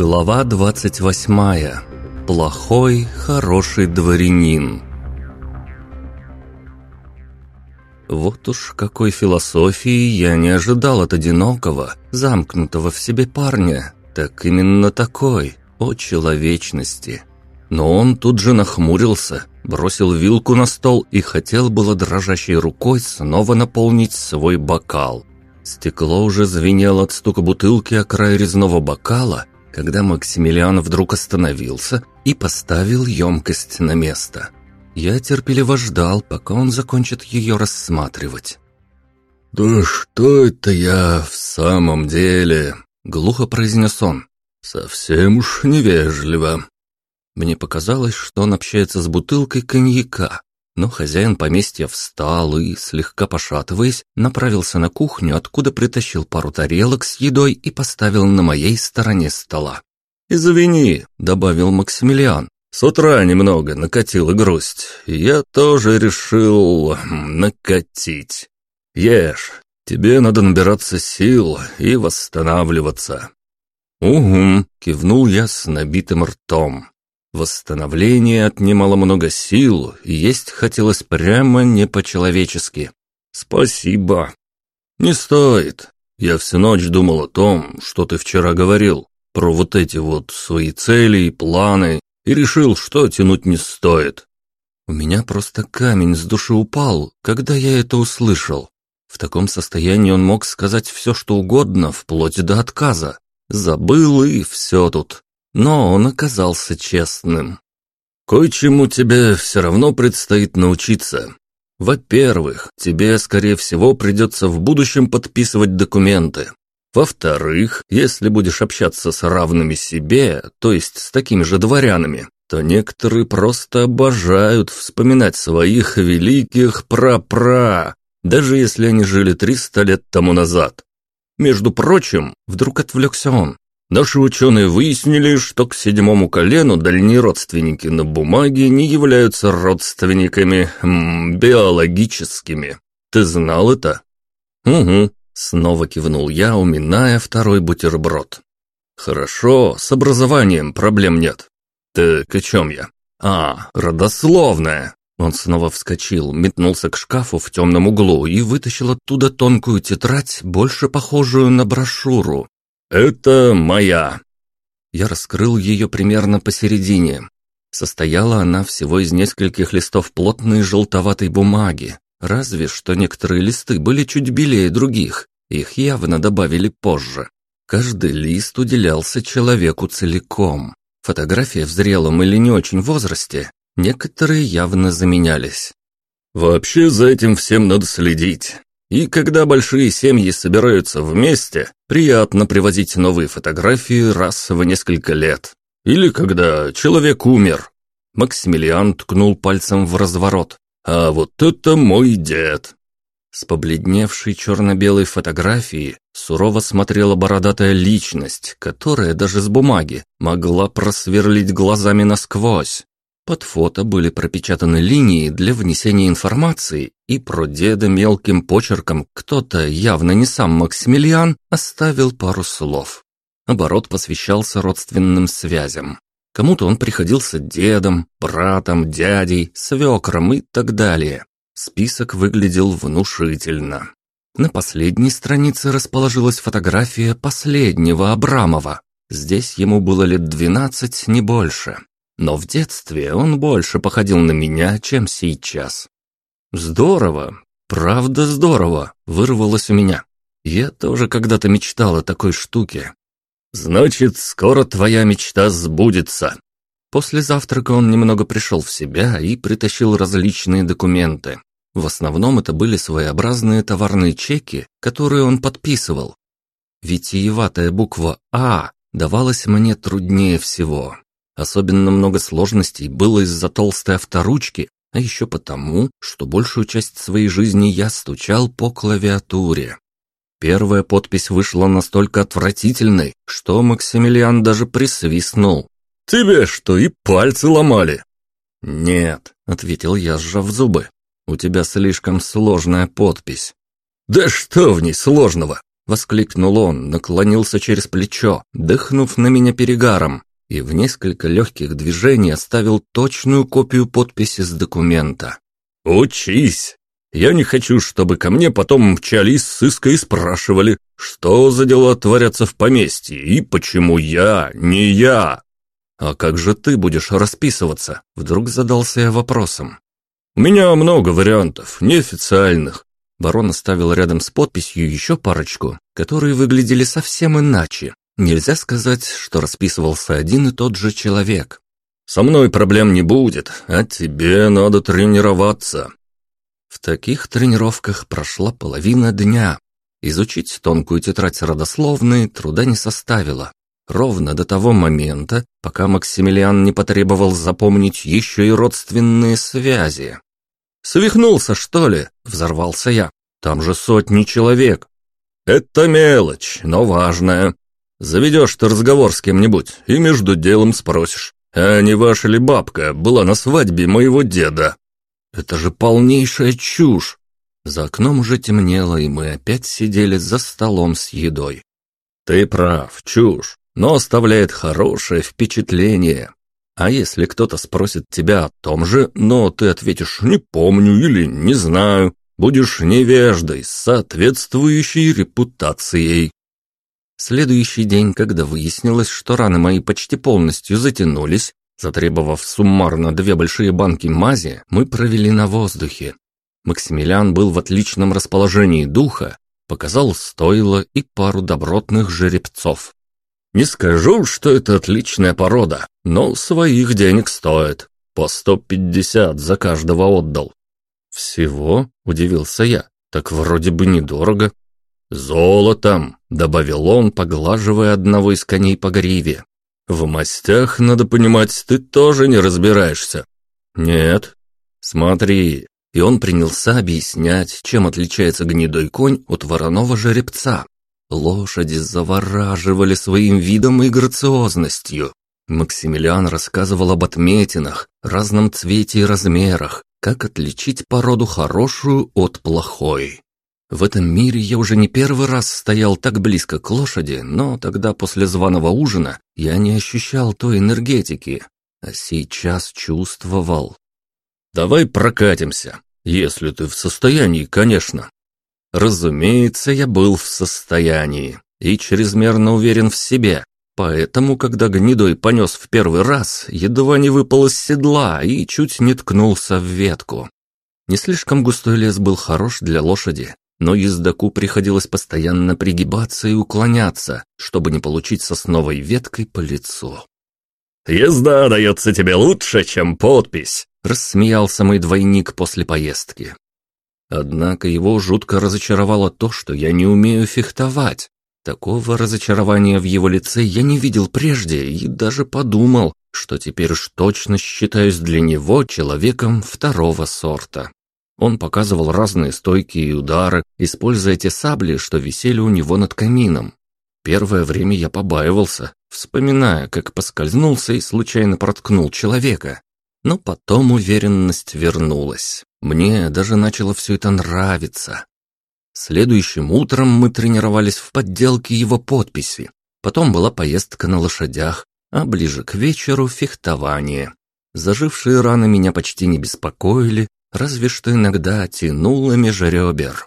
Глава 28. Плохой, хороший дворянин. Вот уж какой философии я не ожидал от одинокого, замкнутого в себе парня. Так именно такой, о человечности. Но он тут же нахмурился, бросил вилку на стол и хотел было дрожащей рукой снова наполнить свой бокал. Стекло уже звенело от стука бутылки о край резного бокала, когда Максимилиан вдруг остановился и поставил емкость на место. Я терпеливо ждал, пока он закончит ее рассматривать. «Да что это я в самом деле?» — глухо произнес он. «Совсем уж невежливо». Мне показалось, что он общается с бутылкой коньяка, но хозяин поместья встал и, слегка пошатываясь, направился на кухню, откуда притащил пару тарелок с едой и поставил на моей стороне стола. «Извини», — добавил Максимилиан, — «с утра немного накатила грусть, я тоже решил накатить. Ешь, тебе надо набираться сил и восстанавливаться». «Угу», — кивнул я с набитым ртом. Восстановление отнимало много сил, и есть хотелось прямо не по-человечески. «Спасибо». «Не стоит. Я всю ночь думал о том, что ты вчера говорил, про вот эти вот свои цели и планы, и решил, что тянуть не стоит». У меня просто камень с души упал, когда я это услышал. В таком состоянии он мог сказать все, что угодно, вплоть до отказа. Забыл и все тут но он оказался честным. «Кое-чему тебе все равно предстоит научиться. Во-первых, тебе, скорее всего, придется в будущем подписывать документы. Во-вторых, если будешь общаться с равными себе, то есть с такими же дворянами, то некоторые просто обожают вспоминать своих великих пра-пра, даже если они жили 300 лет тому назад. Между прочим, вдруг отвлекся он, Наши ученые выяснили, что к седьмому колену дальние родственники на бумаге не являются родственниками м, биологическими. Ты знал это? Угу, снова кивнул я, уминая второй бутерброд. Хорошо, с образованием проблем нет. Так о чем я? А, родословная. Он снова вскочил, метнулся к шкафу в темном углу и вытащил оттуда тонкую тетрадь, больше похожую на брошюру, «Это моя». Я раскрыл ее примерно посередине. Состояла она всего из нескольких листов плотной желтоватой бумаги, разве что некоторые листы были чуть белее других, их явно добавили позже. Каждый лист уделялся человеку целиком. Фотография в зрелом или не очень возрасте, некоторые явно заменялись. «Вообще за этим всем надо следить. И когда большие семьи собираются вместе, приятно привозить новые фотографии раз в несколько лет. Или когда человек умер. Максимилиан ткнул пальцем в разворот. А вот это мой дед. С побледневшей черно-белой фотографии сурово смотрела бородатая личность, которая даже с бумаги могла просверлить глазами насквозь. Под фото были пропечатаны линии для внесения информации, и про деда мелким почерком кто-то, явно не сам Максимилиан, оставил пару слов. Оборот посвящался родственным связям. Кому-то он приходился дедом, братом, дядей, свекром и так далее. Список выглядел внушительно. На последней странице расположилась фотография последнего Абрамова. Здесь ему было лет двенадцать, не больше но в детстве он больше походил на меня, чем сейчас. Здорово, правда здорово, вырвалось у меня. Я тоже когда-то мечтал о такой штуке. Значит, скоро твоя мечта сбудется. После завтрака он немного пришел в себя и притащил различные документы. В основном это были своеобразные товарные чеки, которые он подписывал. Витиеватая буква «А» давалась мне труднее всего. Особенно много сложностей было из-за толстой авторучки, а еще потому, что большую часть своей жизни я стучал по клавиатуре. Первая подпись вышла настолько отвратительной, что Максимилиан даже присвистнул. «Тебе что, и пальцы ломали?» «Нет», — ответил я, сжав зубы. «У тебя слишком сложная подпись». «Да что в ней сложного?» — воскликнул он, наклонился через плечо, дыхнув на меня перегаром, и в несколько легких движений оставил точную копию подписи с документа. «Учись! Я не хочу, чтобы ко мне потом мчались с сыска и спрашивали, что за дела творятся в поместье и почему я, не я». «А как же ты будешь расписываться?» Вдруг задался я вопросом. «У меня много вариантов, неофициальных». Барон оставил рядом с подписью еще парочку, которые выглядели совсем иначе. Нельзя сказать, что расписывался один и тот же человек. «Со мной проблем не будет, а тебе надо тренироваться». В таких тренировках прошла половина дня. Изучить тонкую тетрадь родословной труда не составило. Ровно до того момента, пока Максимилиан не потребовал запомнить еще и родственные связи. «Свихнулся, что ли?» – взорвался я. «Там же сотни человек». «Это мелочь, но важная. Заведешь ты разговор с кем-нибудь и между делом спросишь, а не ваша ли бабка была на свадьбе моего деда?» «Это же полнейшая чушь!» За окном уже темнело, и мы опять сидели за столом с едой. «Ты прав, чушь но оставляет хорошее впечатление. А если кто-то спросит тебя о том же, но ты ответишь «не помню» или «не знаю», будешь невеждой с соответствующей репутацией. Следующий день, когда выяснилось, что раны мои почти полностью затянулись, затребовав суммарно две большие банки мази, мы провели на воздухе. Максимилиан был в отличном расположении духа, показал стойло и пару добротных жеребцов. Не скажу, что это отличная порода, но своих денег стоит. По сто пятьдесят за каждого отдал. Всего? Удивился я. Так вроде бы недорого. Золотом, добавил он, поглаживая одного из коней по гриве. В мастях, надо понимать, ты тоже не разбираешься. Нет. Смотри. И он принялся объяснять, чем отличается гнедой конь от вороного жеребца. Лошади завораживали своим видом и грациозностью. Максимилиан рассказывал об отметинах, разном цвете и размерах, как отличить породу хорошую от плохой. В этом мире я уже не первый раз стоял так близко к лошади, но тогда после званого ужина я не ощущал той энергетики, а сейчас чувствовал. «Давай прокатимся, если ты в состоянии, конечно», Разумеется, я был в состоянии и чрезмерно уверен в себе, поэтому, когда гнедой понес в первый раз, едва не выпал из седла и чуть не ткнулся в ветку. Не слишком густой лес был хорош для лошади, но ездаку приходилось постоянно пригибаться и уклоняться, чтобы не получить сосновой веткой по лицу. «Езда дается тебе лучше, чем подпись», — рассмеялся мой двойник после поездки. Однако его жутко разочаровало то, что я не умею фехтовать. Такого разочарования в его лице я не видел прежде и даже подумал, что теперь уж точно считаюсь для него человеком второго сорта. Он показывал разные стойки и удары, используя те сабли, что висели у него над камином. Первое время я побаивался, вспоминая, как поскользнулся и случайно проткнул человека. Но потом уверенность вернулась. Мне даже начало все это нравиться. Следующим утром мы тренировались в подделке его подписи. Потом была поездка на лошадях, а ближе к вечеру фехтование. Зажившие раны меня почти не беспокоили, разве что иногда тянуло межребер.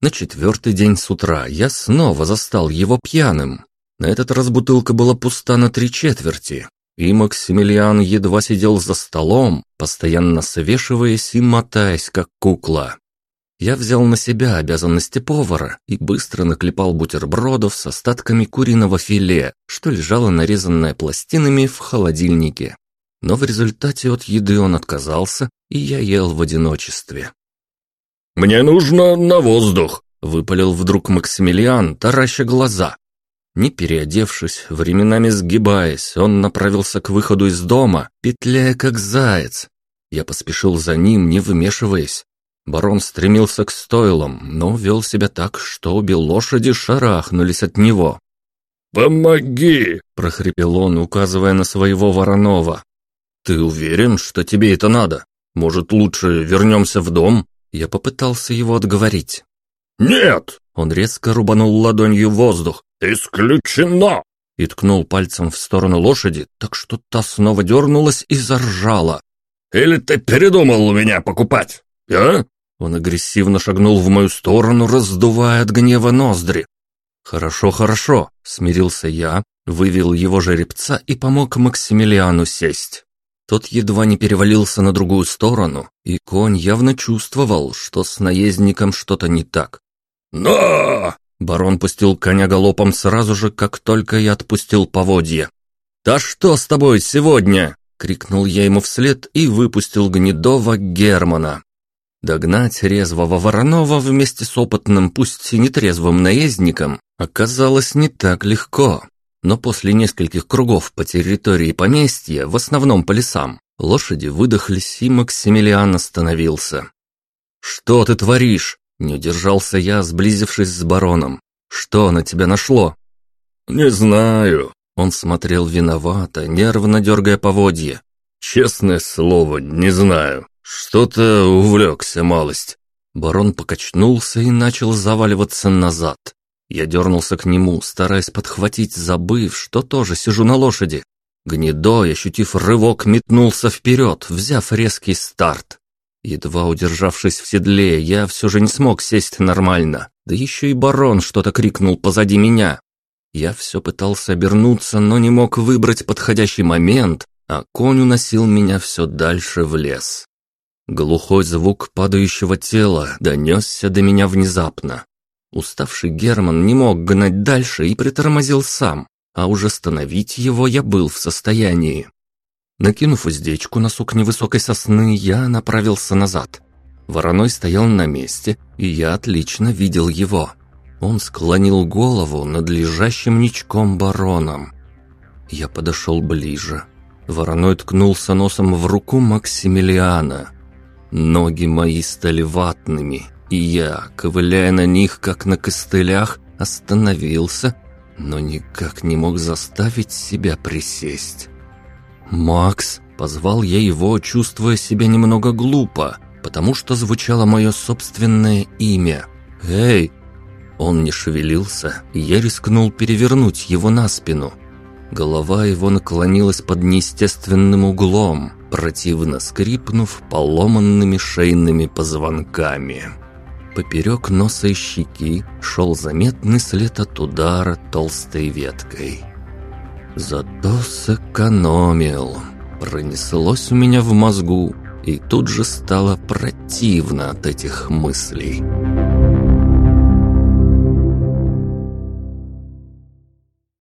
На четвертый день с утра я снова застал его пьяным. На этот раз бутылка была пуста на три четверти, и Максимилиан едва сидел за столом, постоянно свешиваясь и мотаясь, как кукла. Я взял на себя обязанности повара и быстро наклепал бутербродов с остатками куриного филе, что лежало нарезанное пластинами в холодильнике. Но в результате от еды он отказался, и я ел в одиночестве. «Мне нужно на воздух!» — выпалил вдруг Максимилиан, тараща глаза. Не переодевшись, временами сгибаясь, он направился к выходу из дома, петляя как заяц. Я поспешил за ним, не вмешиваясь. Барон стремился к стойлам, но вел себя так, что обе лошади шарахнулись от него. «Помоги!» – прохрипел он, указывая на своего Воронова. «Ты уверен, что тебе это надо? Может, лучше вернемся в дом?» Я попытался его отговорить. «Нет!» Он резко рубанул ладонью воздух. «Исключено!» И ткнул пальцем в сторону лошади, так что та снова дернулась и заржала. «Или ты передумал у меня покупать, а?» Он агрессивно шагнул в мою сторону, раздувая от гнева ноздри. «Хорошо, хорошо», — смирился я, вывел его жеребца и помог Максимилиану сесть. Тот едва не перевалился на другую сторону, и конь явно чувствовал, что с наездником что-то не так. «Но!» Барон пустил коня галопом сразу же, как только я отпустил поводья. «Да что с тобой сегодня?» — крикнул я ему вслед и выпустил гнедого Германа. Догнать резвого Воронова вместе с опытным, пусть и нетрезвым наездником оказалось не так легко. Но после нескольких кругов по территории поместья, в основном по лесам, лошади выдохлись, и Максимилиан остановился. «Что ты творишь?» – не удержался я, сблизившись с бароном. «Что на тебя нашло?» «Не знаю». Он смотрел виновато, нервно дергая поводья. «Честное слово, не знаю. Что-то увлекся малость». Барон покачнулся и начал заваливаться назад. Я дернулся к нему, стараясь подхватить, забыв, что тоже сижу на лошади. Гнедой, ощутив рывок, метнулся вперед, взяв резкий старт. Едва удержавшись в седле, я все же не смог сесть нормально. Да еще и барон что-то крикнул позади меня. Я все пытался обернуться, но не мог выбрать подходящий момент, а конь уносил меня все дальше в лес. Глухой звук падающего тела донесся до меня внезапно. Уставший Герман не мог гнать дальше и притормозил сам, а уже остановить его я был в состоянии. Накинув уздечку на сук невысокой сосны, я направился назад. Вороной стоял на месте, и я отлично видел его. Он склонил голову над лежащим ничком бароном. Я подошел ближе. Вороной ткнулся носом в руку Максимилиана. Ноги мои стали ватными, и я, ковыляя на них, как на костылях, остановился, но никак не мог заставить себя присесть. «Макс!» — позвал я его, чувствуя себя немного глупо, потому что звучало мое собственное имя. «Эй!» Он не шевелился, и я рискнул перевернуть его на спину. Голова его наклонилась под неестественным углом, противно скрипнув поломанными шейными позвонками. Поперек носа и щеки шел заметный след от удара толстой веткой. Зато сэкономил. Пронеслось у меня в мозгу, и тут же стало противно от этих мыслей.